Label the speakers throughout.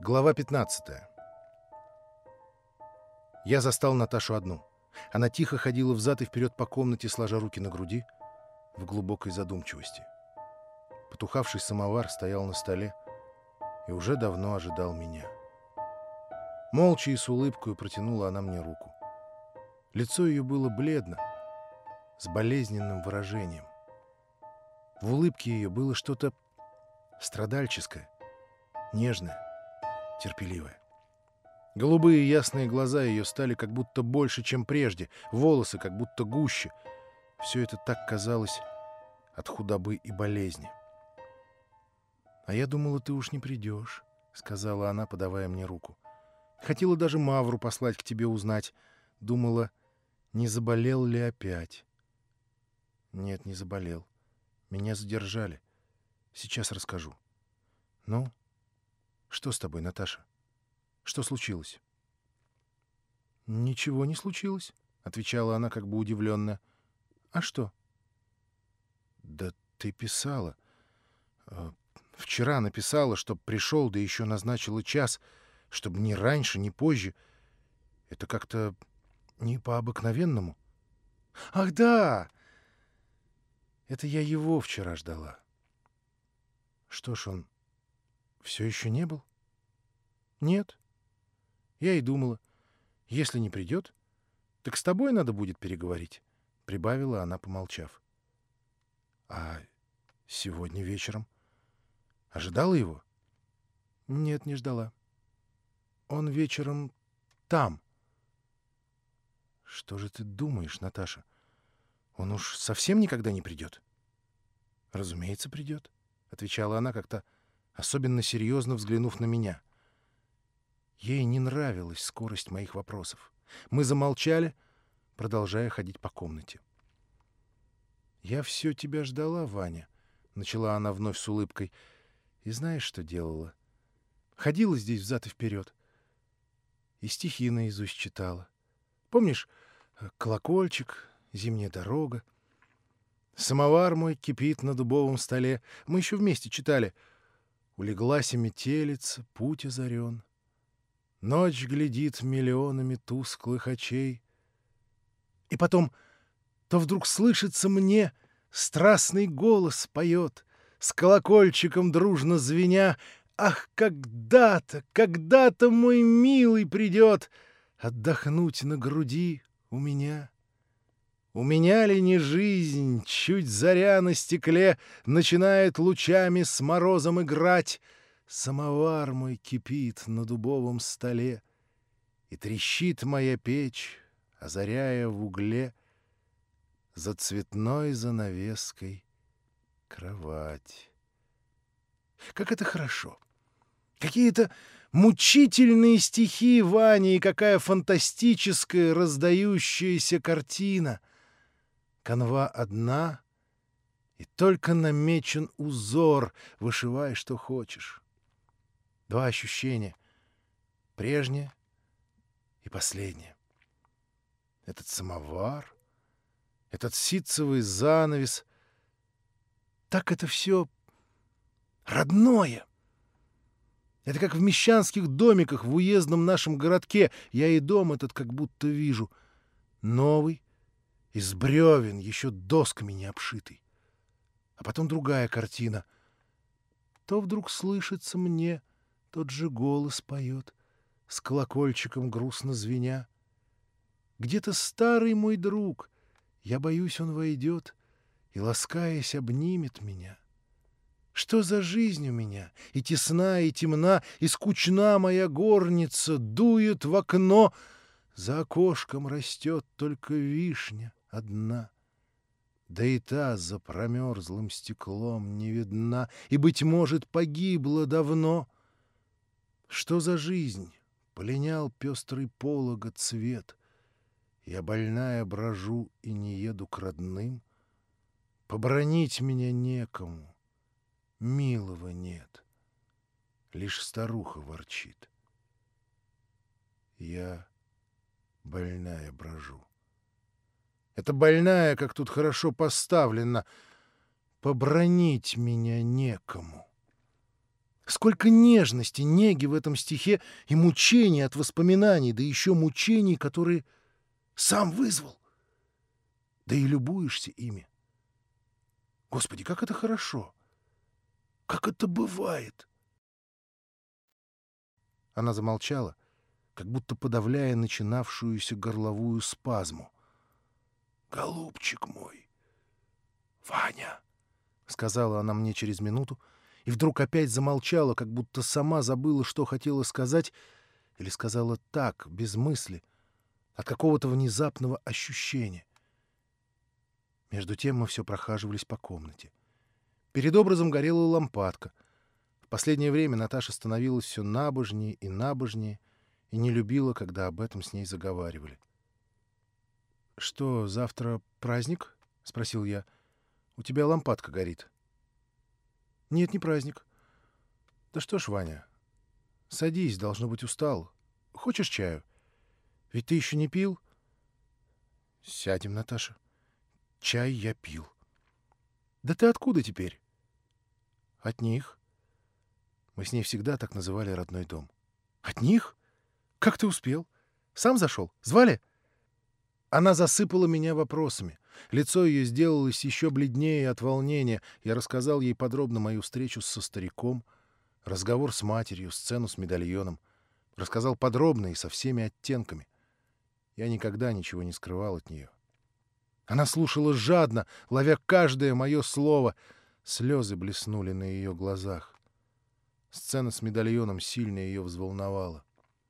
Speaker 1: Глава 15 Я застал Наташу одну. Она тихо ходила взад и вперед по комнате, сложа руки на груди, в глубокой задумчивости. Потухавший самовар стоял на столе и уже давно ожидал меня. Молча и с улыбкой протянула она мне руку. Лицо ее было бледно, с болезненным выражением. В улыбке ее было что-то страдальческое, нежное терпеливая. Голубые ясные глаза ее стали как будто больше, чем прежде, волосы как будто гуще. Все это так казалось от худобы и болезни. «А я думала, ты уж не придешь», — сказала она, подавая мне руку. «Хотела даже Мавру послать к тебе узнать. Думала, не заболел ли опять». «Нет, не заболел. Меня задержали. Сейчас расскажу». «Ну, что с тобой, Наташа? Что случилось? Ничего не случилось, отвечала она как бы удивленно. А что? Да ты писала. Э, вчера написала, чтоб пришел, да еще назначила час, чтобы ни раньше, ни позже. Это как-то не по-обыкновенному. Ах, да! Это я его вчера ждала. Что ж он все еще не был? Нет. Я и думала, если не придет, так с тобой надо будет переговорить, — прибавила она, помолчав. А сегодня вечером? Ожидала его? Нет, не ждала. Он вечером там. Что же ты думаешь, Наташа? Он уж совсем никогда не придет? Разумеется, придет, — отвечала она как-то особенно серьезно взглянув на меня. Ей не нравилась скорость моих вопросов. Мы замолчали, продолжая ходить по комнате. «Я все тебя ждала, Ваня», — начала она вновь с улыбкой. «И знаешь, что делала? Ходила здесь взад и вперед. И стихи наизусть читала. Помнишь, колокольчик, зимняя дорога? Самовар мой кипит на дубовом столе. Мы еще вместе читали — Улеглась метелица, путь озарен. Ночь глядит миллионами тусклых очей. И потом то вдруг слышится мне страстный голос поет, С колокольчиком дружно звеня, Ах, когда-то, когда-то мой милый придет Отдохнуть на груди у меня. У меня ли не жизнь, чуть заря на стекле Начинает лучами с морозом играть, Самовар мой кипит на дубовом столе, И трещит моя печь, озаряя в угле За цветной занавеской кровать. Как это хорошо! Какие-то мучительные стихи Вани и какая фантастическая раздающаяся картина — Канва одна, и только намечен узор, вышивай, что хочешь. Два ощущения — прежнее и последнее. Этот самовар, этот ситцевый занавес — так это все родное. Это как в мещанских домиках в уездном нашем городке. Я и дом этот как будто вижу. Новый, из бревен, еще досками не обшитый. А потом другая картина. То вдруг слышится мне, тот же голос поет, с колокольчиком грустно звеня. Где-то старый мой друг, я боюсь, он войдет и, ласкаясь, обнимет меня. Что за жизнь у меня? И тесна, и темна, и скучна моя горница, дует в окно, за окошком растет только вишня одна. Да и та за промерзлым стеклом не видна, И, быть может, погибла давно. Что за жизнь? Полинял пестрый полога цвет. Я больная брожу и не еду к родным. Побронить меня некому, милого нет. Лишь старуха ворчит. Я больная брожу. Это больная, как тут хорошо поставлено. Побронить меня некому. Сколько нежности, неги в этом стихе и мучений от воспоминаний, да еще мучений, которые сам вызвал. Да и любуешься ими. Господи, как это хорошо! Как это бывает! Она замолчала, как будто подавляя начинавшуюся горловую спазму. «Голубчик мой! Ваня!» — сказала она мне через минуту, и вдруг опять замолчала, как будто сама забыла, что хотела сказать, или сказала так, без мысли, от какого-то внезапного ощущения. Между тем мы все прохаживались по комнате. Перед образом горела лампадка. В последнее время Наташа становилась все набожнее и набожнее и не любила, когда об этом с ней заговаривали. «Что, завтра праздник?» — спросил я. «У тебя лампадка горит». «Нет, не праздник». «Да что ж, Ваня, садись, должно быть, устал. Хочешь чаю? Ведь ты еще не пил?» «Сядем, Наташа. Чай я пил». «Да ты откуда теперь?» «От них». Мы с ней всегда так называли родной дом. «От них? Как ты успел? Сам зашел? Звали?» Она засыпала меня вопросами. Лицо ее сделалось еще бледнее от волнения. Я рассказал ей подробно мою встречу со стариком, разговор с матерью, сцену с медальоном. Рассказал подробно и со всеми оттенками. Я никогда ничего не скрывал от нее. Она слушала жадно, ловя каждое мое слово. Слезы блеснули на ее глазах. Сцена с медальоном сильно ее взволновала.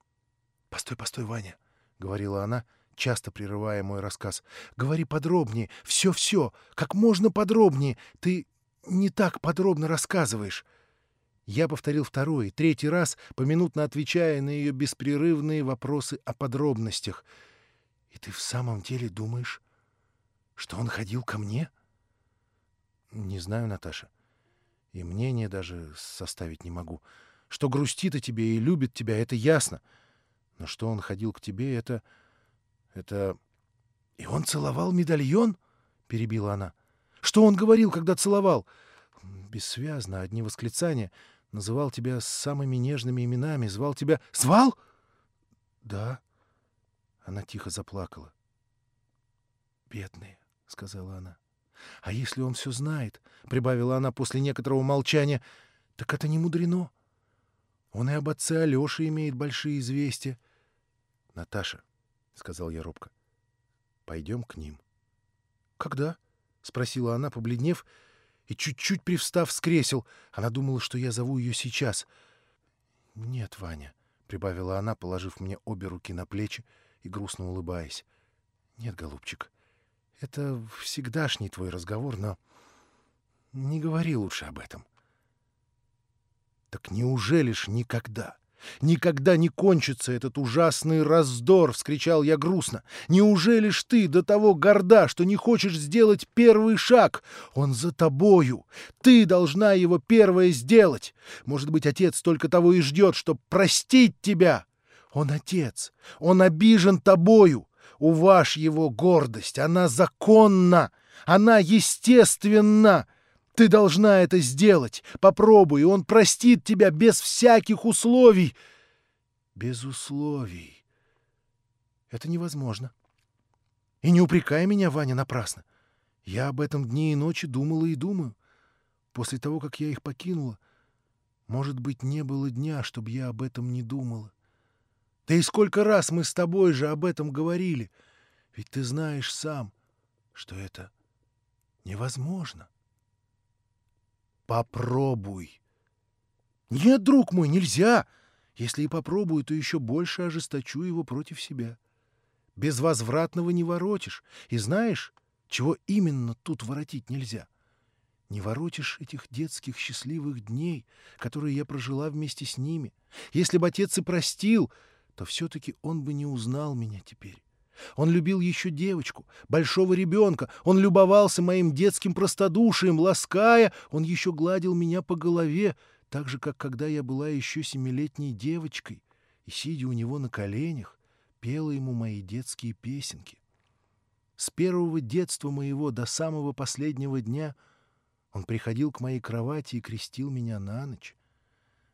Speaker 1: — Постой, постой, Ваня, — говорила она, — часто прерывая мой рассказ. «Говори подробнее, все-все, как можно подробнее. Ты не так подробно рассказываешь». Я повторил второй, третий раз, поминутно отвечая на ее беспрерывные вопросы о подробностях. «И ты в самом деле думаешь, что он ходил ко мне?» «Не знаю, Наташа. И мнение даже составить не могу. Что грустит о тебе и любит тебя, это ясно. Но что он ходил к тебе, это...» Это... И он целовал медальон? Перебила она. Что он говорил, когда целовал? Бессвязно, одни восклицания. Называл тебя самыми нежными именами, звал тебя... Звал? Да. Она тихо заплакала. «Бедные», — сказала она. «А если он все знает?» — прибавила она после некоторого молчания. «Так это не мудрено. Он и об отце Алёше имеет большие известия». «Наташа, — сказал я робко. «Пойдем к ним». «Когда?» — спросила она, побледнев, и чуть-чуть привстав с кресел. Она думала, что я зову ее сейчас. «Нет, Ваня», — прибавила она, положив мне обе руки на плечи и грустно улыбаясь. «Нет, голубчик, это всегдашний твой разговор, но не говори лучше об этом». «Так неужели ж никогда?» «Никогда не кончится этот ужасный раздор!» — вскричал я грустно. «Неужели ж ты до того горда, что не хочешь сделать первый шаг? Он за тобою! Ты должна его первое сделать! Может быть, отец только того и ждет, чтобы простить тебя! Он отец! Он обижен тобою! Уваж его гордость! Она законна! Она естественна!» Ты должна это сделать. Попробуй, он простит тебя без всяких условий. Без условий. Это невозможно. И не упрекай меня, Ваня, напрасно. Я об этом дни и ночи думала и думаю. После того, как я их покинула, может быть, не было дня, чтобы я об этом не думала. Да и сколько раз мы с тобой же об этом говорили. Ведь ты знаешь сам, что это невозможно. Попробуй. Нет, друг мой, нельзя. Если и попробую, то еще больше ожесточу его против себя. Без возвратного не воротишь. И знаешь, чего именно тут воротить нельзя? Не воротишь этих детских счастливых дней, которые я прожила вместе с ними. Если бы отец и простил, то все-таки он бы не узнал меня теперь. Он любил еще девочку, большого ребенка. Он любовался моим детским простодушием, лаская. Он еще гладил меня по голове, так же, как когда я была еще семилетней девочкой, и, сидя у него на коленях, пела ему мои детские песенки. С первого детства моего до самого последнего дня он приходил к моей кровати и крестил меня на ночь.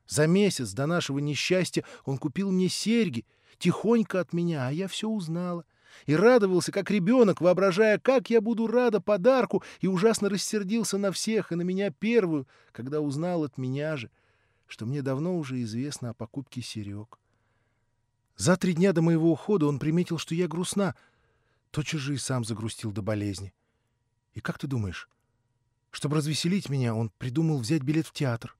Speaker 1: За месяц до нашего несчастья он купил мне серьги, тихонько от меня, а я все узнала. И радовался, как ребенок, воображая, как я буду рада подарку, и ужасно рассердился на всех, и на меня первую, когда узнал от меня же, что мне давно уже известно о покупке серег. За три дня до моего ухода он приметил, что я грустна, тотчас же и сам загрустил до болезни. И как ты думаешь, чтобы развеселить меня, он придумал взять билет в театр?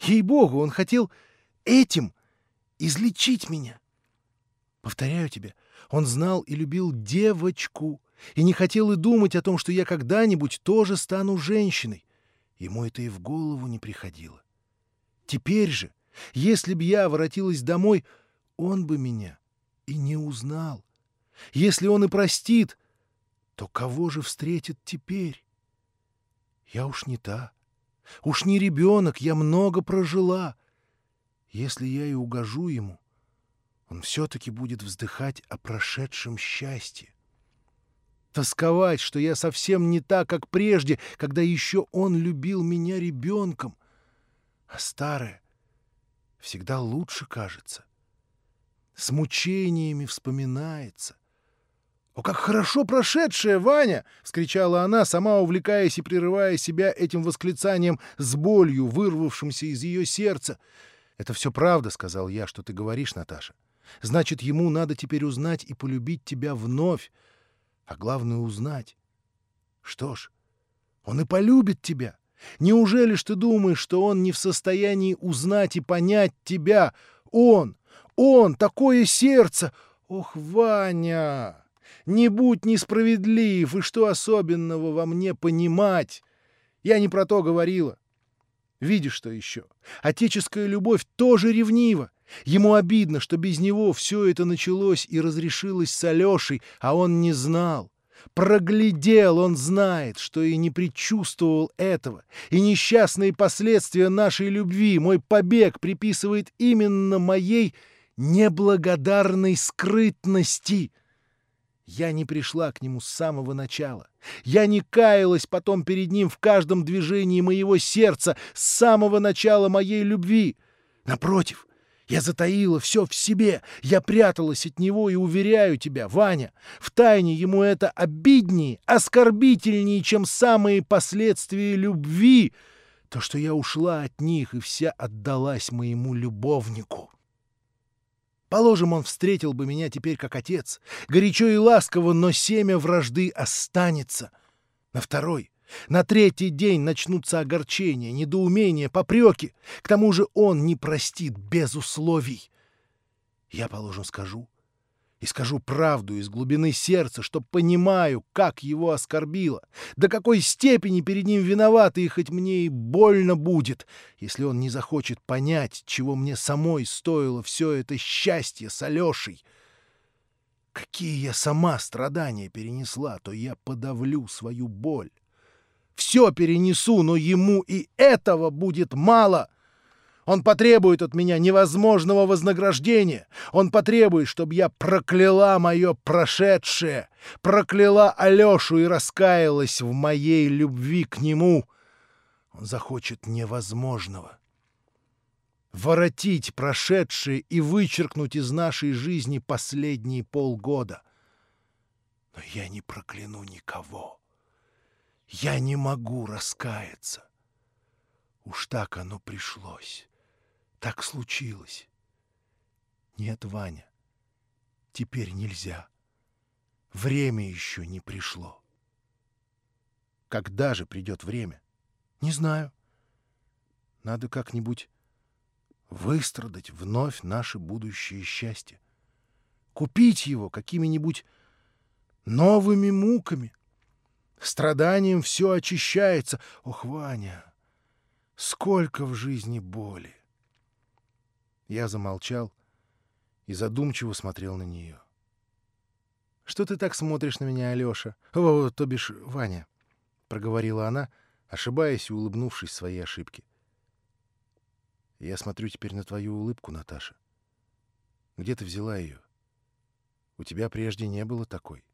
Speaker 1: Ей-богу, он хотел этим излечить меня. Повторяю тебе, он знал и любил девочку, и не хотел и думать о том, что я когда-нибудь тоже стану женщиной. Ему это и в голову не приходило. Теперь же, если б я воротилась домой, он бы меня и не узнал. Если он и простит, то кого же встретит теперь? Я уж не та. Уж не ребенок, я много прожила. Если я и угожу ему, он все-таки будет вздыхать о прошедшем счастье. Тосковать, что я совсем не так, как прежде, когда еще он любил меня ребенком. А старое всегда лучше кажется. С мучениями вспоминается. «О, как хорошо прошедшее, Ваня!» — вскричала она, сама увлекаясь и прерывая себя этим восклицанием с болью, вырвавшимся из ее сердца. «Это все правда», — сказал я, — «что ты говоришь, Наташа. Значит, ему надо теперь узнать и полюбить тебя вновь, а главное — узнать. Что ж, он и полюбит тебя. Неужели ж ты думаешь, что он не в состоянии узнать и понять тебя? Он, он, такое сердце! Ох, Ваня!» Не будь несправедлив, и что особенного во мне понимать? Я не про то говорила. Видишь, что еще? Отеческая любовь тоже ревнива. Ему обидно, что без него все это началось и разрешилось с Алешей, а он не знал. Проглядел, он знает, что и не предчувствовал этого. И несчастные последствия нашей любви, мой побег приписывает именно моей неблагодарной скрытности. Я не пришла к нему с самого начала. Я не каялась потом перед ним в каждом движении моего сердца с самого начала моей любви. Напротив, я затаила все в себе, я пряталась от него и уверяю тебя, Ваня, в тайне ему это обиднее, оскорбительнее, чем самые последствия любви, то, что я ушла от них и вся отдалась моему любовнику. Положим, он встретил бы меня теперь как отец, горячо и ласково, но семя вражды останется. На второй, на третий день начнутся огорчения, недоумения, попреки. К тому же он не простит без условий. Я, положим, скажу, и скажу правду из глубины сердца, что понимаю, как его оскорбило, до какой степени перед ним виновата, и хоть мне и больно будет, если он не захочет понять, чего мне самой стоило все это счастье с Алешей. Какие я сама страдания перенесла, то я подавлю свою боль. Все перенесу, но ему и этого будет мало — он потребует от меня невозможного вознаграждения. Он потребует, чтобы я прокляла мое прошедшее, прокляла Алешу и раскаялась в моей любви к нему. Он захочет невозможного. Воротить прошедшее и вычеркнуть из нашей жизни последние полгода. Но я не прокляну никого. Я не могу раскаяться. Уж так оно пришлось. Так случилось. Нет, Ваня, теперь нельзя. Время еще не пришло. Когда же придет время? Не знаю. Надо как-нибудь выстрадать вновь наше будущее счастье. Купить его какими-нибудь новыми муками. Страданием все очищается. Ох, Ваня, сколько в жизни боли! Я замолчал и задумчиво смотрел на нее. «Что ты так смотришь на меня, Алёша? О, то бишь, Ваня!» — проговорила она, ошибаясь и улыбнувшись своей ошибке. «Я смотрю теперь на твою улыбку, Наташа. Где ты взяла ее? У тебя прежде не было такой».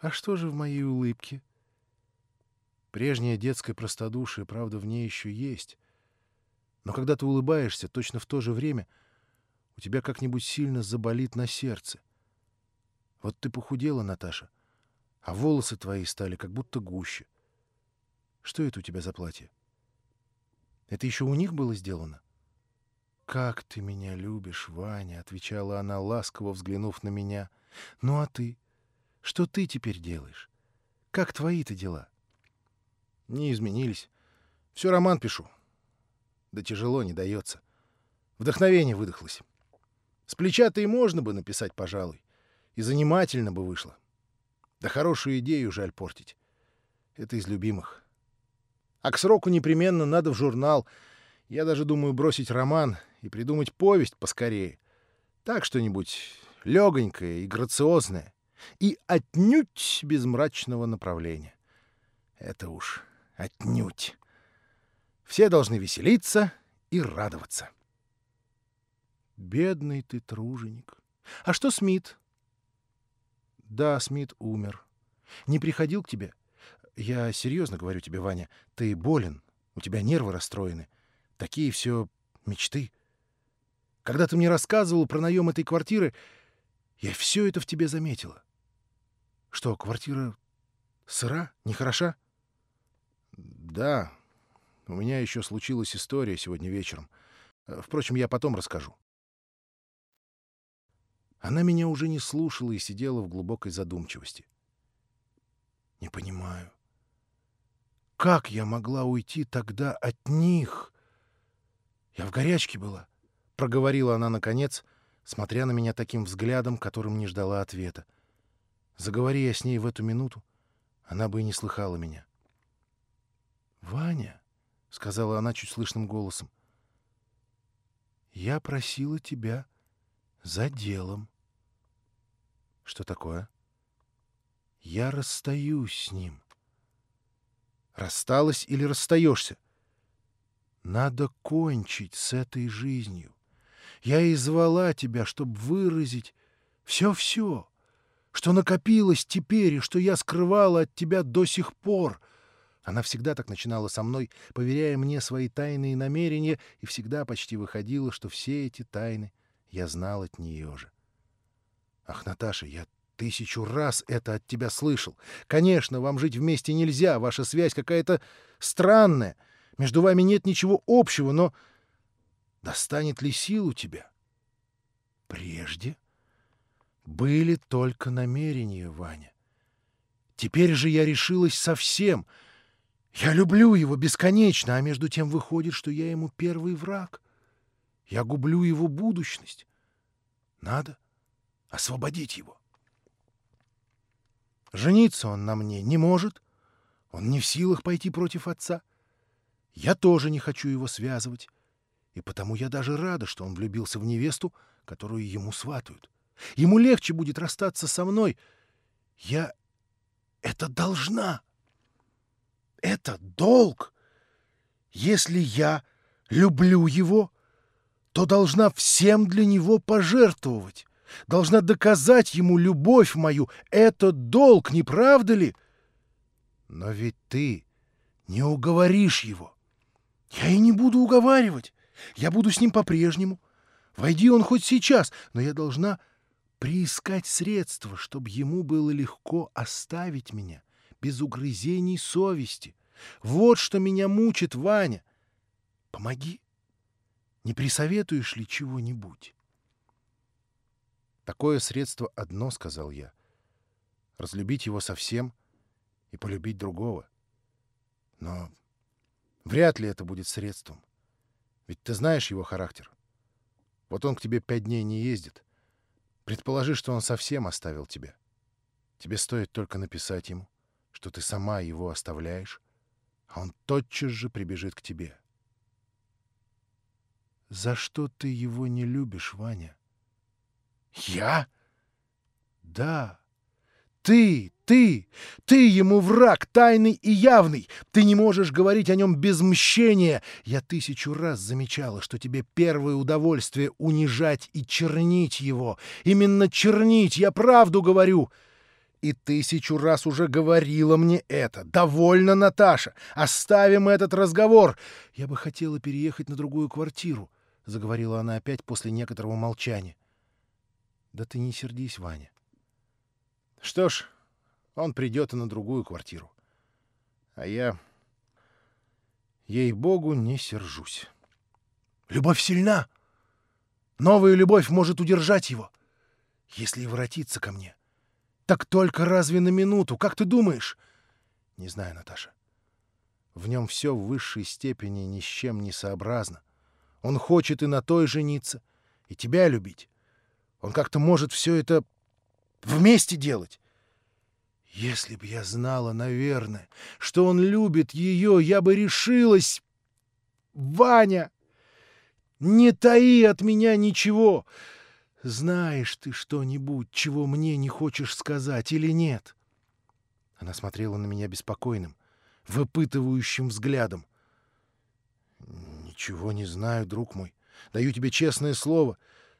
Speaker 1: «А что же в моей улыбке?» Прежняя детская простодушие, правда, в ней еще есть. Но когда ты улыбаешься, точно в то же время у тебя как-нибудь сильно заболит на сердце. Вот ты похудела, Наташа, а волосы твои стали как будто гуще. Что это у тебя за платье? Это еще у них было сделано? «Как ты меня любишь, Ваня!» — отвечала она, ласково взглянув на меня. «Ну а ты? Что ты теперь делаешь? Как твои-то дела?» «Не изменились. Все роман пишу. Да тяжело, не дается. Вдохновение выдохлось. С плеча-то и можно бы написать, пожалуй. И занимательно бы вышло. Да хорошую идею жаль портить. Это из любимых. А к сроку непременно надо в журнал. Я даже думаю бросить роман и придумать повесть поскорее. Так что-нибудь легонькое и грациозное. И отнюдь без мрачного направления. Это уж отнюдь. Все должны веселиться и радоваться. Бедный ты труженик. А что Смит? Да, Смит умер. Не приходил к тебе? Я серьезно говорю тебе, Ваня, ты болен, у тебя нервы расстроены. Такие все мечты. Когда ты мне рассказывал про наем этой квартиры, я все это в тебе заметила. Что, квартира сыра, нехороша? Да, у меня еще случилась история сегодня вечером. Впрочем, я потом расскажу. Она меня уже не слушала и сидела в глубокой задумчивости. Не понимаю. Как я могла уйти тогда от них? Я в горячке была, — проговорила она наконец, смотря на меня таким взглядом, которым не ждала ответа. Заговори я с ней в эту минуту, она бы и не слыхала меня. — Ваня, — сказала она чуть слышным голосом, — я просила тебя за делом. — Что такое? — Я расстаюсь с ним. — Рассталась или расстаешься? Надо кончить с этой жизнью. Я и звала тебя, чтобы выразить все-все, что накопилось теперь и что я скрывала от тебя до сих пор. Она всегда так начинала со мной, поверяя мне свои тайные намерения, и всегда почти выходило, что все эти тайны я знал от нее же. Ах, Наташа, я Тысячу раз это от тебя слышал. Конечно, вам жить вместе нельзя, ваша связь какая-то странная. Между вами нет ничего общего, но достанет ли сил у тебя? Прежде были только намерения, Ваня. Теперь же я решилась совсем. Я люблю его бесконечно, а между тем выходит, что я ему первый враг. Я гублю его будущность. Надо освободить его. Жениться он на мне не может. Он не в силах пойти против отца. Я тоже не хочу его связывать. И потому я даже рада, что он влюбился в невесту, которую ему сватают. Ему легче будет расстаться со мной. Я это должна. Это долг. Если я люблю его, то должна всем для него пожертвовать должна доказать ему любовь мою. Это долг, не правда ли? Но ведь ты не уговоришь его. Я и не буду уговаривать. Я буду с ним по-прежнему. Войди он хоть сейчас, но я должна приискать средства, чтобы ему было легко оставить меня, без угрызений совести. Вот что меня мучит, Ваня. Помоги. Не присоветуешь ли чего-нибудь? Такое средство одно, — сказал я. Разлюбить его совсем и полюбить другого. Но вряд ли это будет средством. Ведь ты знаешь его характер. Вот он к тебе пять дней не ездит. Предположи, что он совсем оставил тебя. Тебе стоит только написать ему, что ты сама его оставляешь, а он тотчас же прибежит к тебе. «За что ты его не любишь, Ваня?» «Я?» «Да. Ты, ты, ты ему враг тайный и явный. Ты не можешь говорить о нем без мщения. Я тысячу раз замечала, что тебе первое удовольствие унижать и чернить его. Именно чернить, я правду говорю. И тысячу раз уже говорила мне это. Довольно, Наташа. Оставим этот разговор. Я бы хотела переехать на другую квартиру, — заговорила она опять после некоторого молчания. Да ты не сердись, Ваня. Что ж, он придет и на другую квартиру. А я, ей-богу, не сержусь. Любовь сильна. Новая любовь может удержать его, если и воротиться ко мне. Так только разве на минуту, как ты думаешь? Не знаю, Наташа. В нем все в высшей степени ни с чем не сообразно. Он хочет и на той жениться, и тебя любить. Он как-то может все это вместе делать. Если б я знала, наверное, что он любит ее, я бы решилась... Ваня! Не таи от меня ничего! Знаешь ты что-нибудь, чего мне не хочешь сказать или нет?» Она смотрела на меня беспокойным, выпытывающим взглядом. «Ничего не знаю, друг мой. Даю тебе честное слово.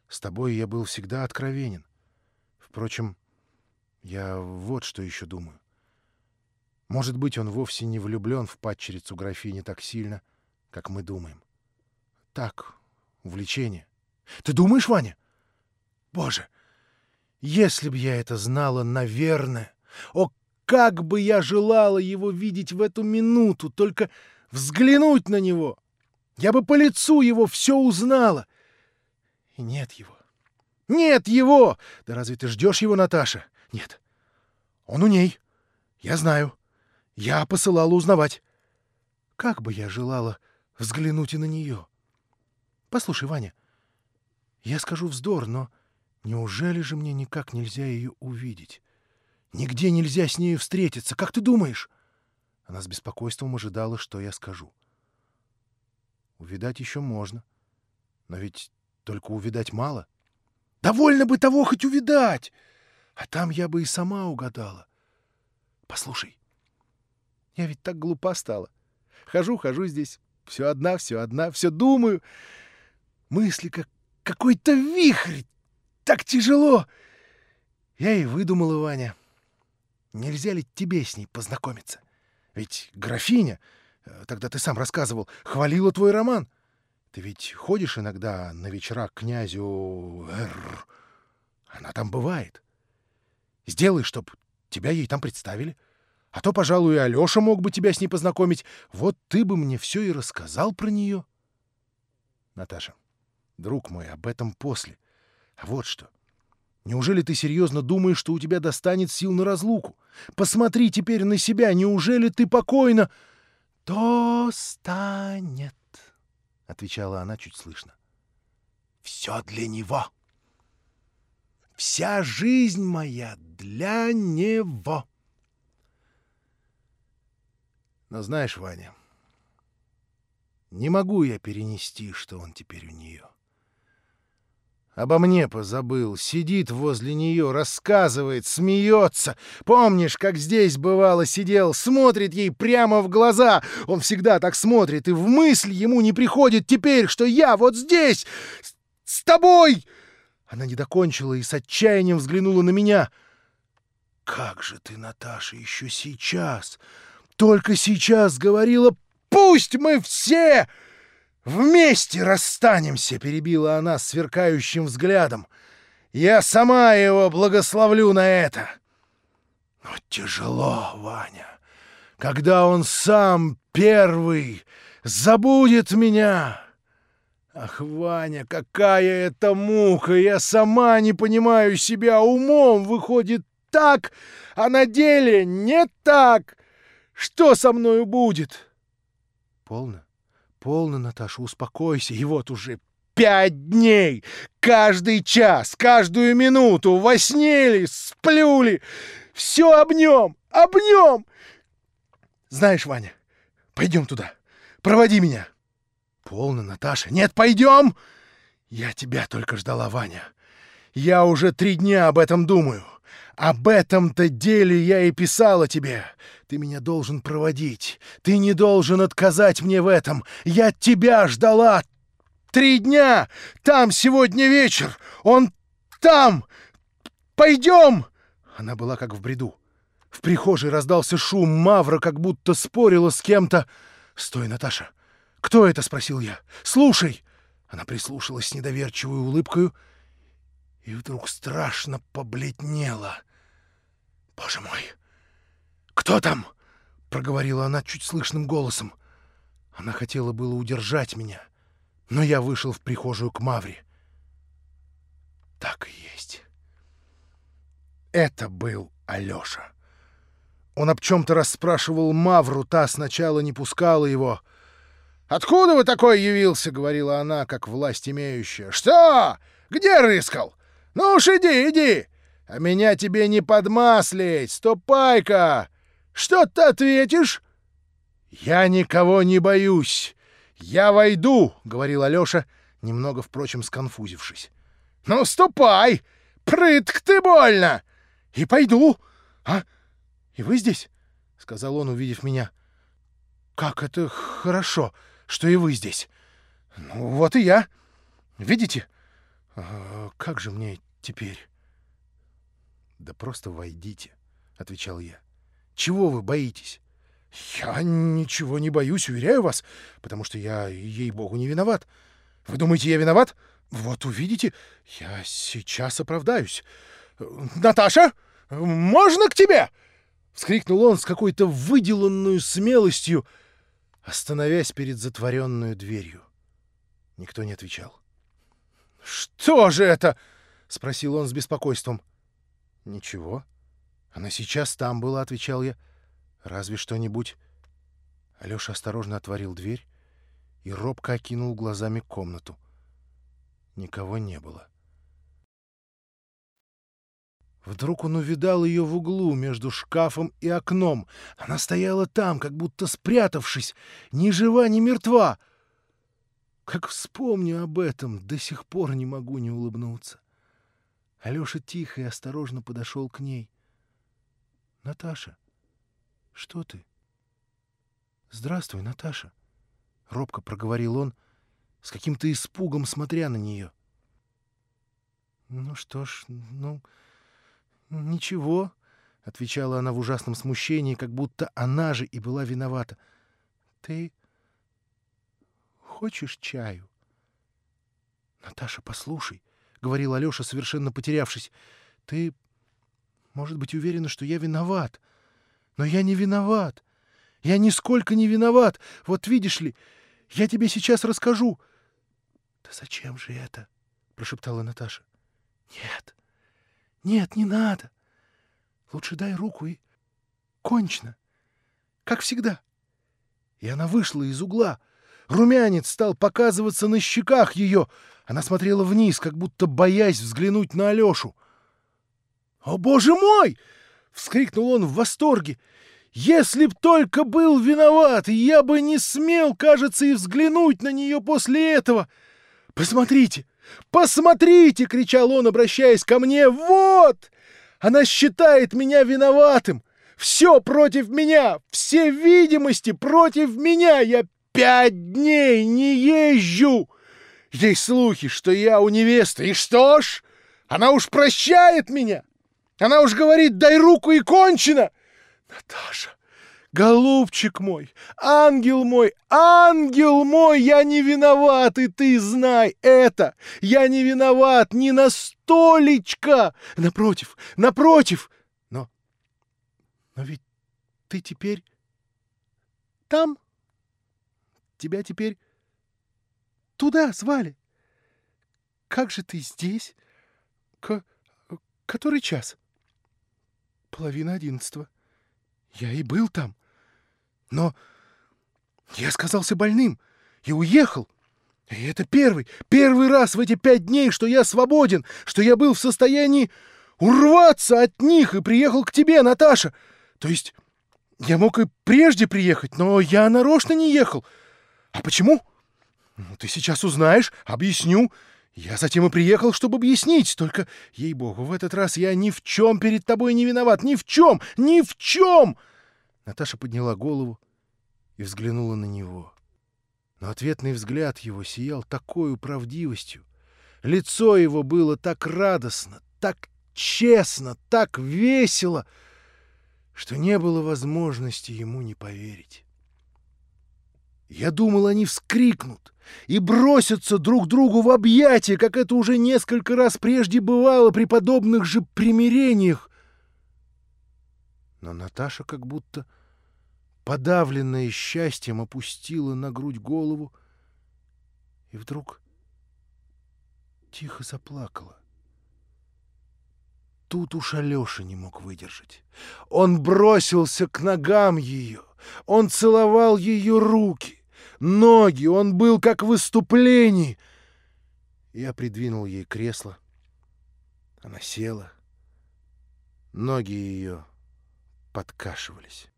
Speaker 1: С тобой я был всегда откровенен. Впрочем, я вот что еще думаю. Может быть, он вовсе не влюблен в падчерицу графини так сильно, как мы думаем. Так, увлечение. Ты думаешь, Ваня?» Боже, если б я это знала, наверное. О, как бы я желала его видеть в эту минуту, только взглянуть на него. Я бы по лицу его все узнала. И нет его. Нет его! Да разве ты ждешь его, Наташа? Нет. Он у ней. Я знаю. Я посылала узнавать. Как бы я желала взглянуть и на нее. Послушай, Ваня, я скажу вздор, но Неужели же мне никак нельзя ее увидеть? Нигде нельзя с нею встретиться. Как ты думаешь? Она с беспокойством ожидала, что я скажу. Увидать еще можно. Но ведь только увидать мало. Довольно бы того хоть увидать! А там я бы и сама угадала. Послушай, я ведь так глупа стала. Хожу, хожу здесь, все одна, все одна, все думаю. Мысли как какой-то вихрь так тяжело!» Я и выдумала, Ваня. Нельзя ли тебе с ней познакомиться? Ведь графиня, э, тогда ты сам рассказывал, хвалила твой роман. Ты ведь ходишь иногда на вечера к князю Р. Она там бывает. Сделай, чтоб тебя ей там представили. А то, пожалуй, и Алёша мог бы тебя с ней познакомить. Вот ты бы мне все и рассказал про нее. Наташа, друг мой, об этом после. — а вот что. Неужели ты серьезно думаешь, что у тебя достанет сил на разлуку? Посмотри теперь на себя. Неужели ты покойно... — Достанет, — отвечала она чуть слышно. — Все для него. Вся жизнь моя для него. Но знаешь, Ваня, не могу я перенести, что он теперь у нее. — Обо мне позабыл. Сидит возле нее, рассказывает, смеется. Помнишь, как здесь бывало сидел, смотрит ей прямо в глаза. Он всегда так смотрит, и в мысль ему не приходит теперь, что я вот здесь, с, с тобой. Она не докончила и с отчаянием взглянула на меня. «Как же ты, Наташа, еще сейчас, только сейчас говорила, пусть мы все...» «Вместе расстанемся!» — перебила она сверкающим взглядом. «Я сама его благословлю на это!» Но тяжело, Ваня, когда он сам первый забудет меня. Ах, Ваня, какая это мука! Я сама не понимаю себя умом. Выходит так, а на деле не так. Что со мною будет? Полно. Полно, Наташа, успокойся. И вот уже пять дней, каждый час, каждую минуту, во сне ли, сплю ли, все об нем, об нем. Знаешь, Ваня, пойдем туда, проводи меня. Полно, Наташа. Нет, пойдем. Я тебя только ждала, Ваня. Я уже три дня об этом думаю. Об этом-то деле я и писала тебе. Ты меня должен проводить. Ты не должен отказать мне в этом. Я тебя ждала. Три дня. Там сегодня вечер. Он там. Пойдем. Она была как в бреду. В прихожей раздался шум, Мавра как будто спорила с кем-то. «Стой, Наташа! Кто это?» — спросил я. «Слушай!» Она прислушалась с недоверчивой улыбкой и вдруг страшно побледнела. «Боже мой! Кто там?» — проговорила она чуть слышным голосом. Она хотела было удержать меня, но я вышел в прихожую к Мавре. Так и есть. Это был Алёша. Он об чем-то расспрашивал Мавру, та сначала не пускала его. «Откуда вы такой явился?» — говорила она, как власть имеющая. «Что? Где рыскал? Ну уж иди, иди! А меня тебе не подмаслить! Ступай-ка! Что ты ответишь?» «Я никого не боюсь! Я войду!» — говорил Алёша, немного, впрочем, сконфузившись. «Ну, ступай! Прытк ты больно! И пойду! А? И вы здесь?» — сказал он, увидев меня. «Как это хорошо, что и вы здесь! Ну, вот и я! Видите? А как же мне теперь?» «Да просто войдите», — отвечал я. «Чего вы боитесь?» «Я ничего не боюсь, уверяю вас, потому что я, ей-богу, не виноват. Вы думаете, я виноват? Вот увидите, я сейчас оправдаюсь. Наташа, можно к тебе?» — вскрикнул он с какой-то выделанную смелостью, остановясь перед затворенную дверью. Никто не отвечал. «Что же это?» — спросил он с беспокойством. «Ничего. Она сейчас там была», — отвечал я. «Разве что-нибудь...» Алёша осторожно отворил дверь и робко окинул глазами комнату. Никого не было. Вдруг он увидал ее в углу между шкафом и окном. Она стояла там, как будто спрятавшись, ни жива, ни мертва. Как вспомню об этом, до сих пор не могу не улыбнуться. Алеша тихо и осторожно подошел к ней. — Наташа, что ты? — Здравствуй, Наташа, — робко проговорил он, с каким-то испугом смотря на нее. — Ну что ж, ну... «Ничего», — отвечала она в ужасном смущении, как будто она же и была виновата. «Ты хочешь чаю?» «Наташа, послушай», — говорил Алёша, совершенно потерявшись, — «ты, может быть, уверена, что я виноват. Но я не виноват. Я нисколько не виноват. Вот видишь ли, я тебе сейчас расскажу». «Да зачем же это?» — прошептала Наташа. «Нет, нет, не надо. Лучше дай руку и... Кончено. Как всегда. И она вышла из угла. Румянец стал показываться на щеках ее. Она смотрела вниз, как будто боясь взглянуть на Алешу. «О, боже мой!» — вскрикнул он в восторге. «Если б только был виноват, я бы не смел, кажется, и взглянуть на нее после этого. Посмотрите, «Посмотрите!» — кричал он, обращаясь ко мне. «Вот! Она считает меня виноватым! Все против меня! Все видимости против меня! Я пять дней не езжу! Ей слухи, что я у невесты. И что ж? Она уж прощает меня! Она уж говорит, дай руку и кончено! Наташа, Голубчик мой, ангел мой, ангел мой, я не виноват, и ты знай это. Я не виноват ни на столечко. Напротив, напротив. Но, но ведь ты теперь там. Тебя теперь туда звали. Как же ты здесь? К... Который час? Половина одиннадцатого. Я и был там. Но я сказался больным и уехал. И это первый, первый раз в эти пять дней, что я свободен, что я был в состоянии урваться от них и приехал к тебе, Наташа. То есть я мог и прежде приехать, но я нарочно не ехал. А почему? Ну, ты сейчас узнаешь, объясню. Я затем и приехал, чтобы объяснить. Только, ей-богу, в этот раз я ни в чем перед тобой не виноват. Ни в чем! Ни в чем! Наташа подняла голову и взглянула на него. Но ответный взгляд его сиял такой правдивостью. Лицо его было так радостно, так честно, так весело, что не было возможности ему не поверить. Я думал, они вскрикнут и бросятся друг другу в объятия, как это уже несколько раз прежде бывало при подобных же примирениях. Но Наташа как будто подавленная счастьем опустила на грудь голову и вдруг тихо заплакала. Тут уж Алеша не мог выдержать. Он бросился к ногам ее, он целовал ее руки, ноги, он был как в выступлении. Я придвинул ей кресло. Она села. Ноги ее подкашивались.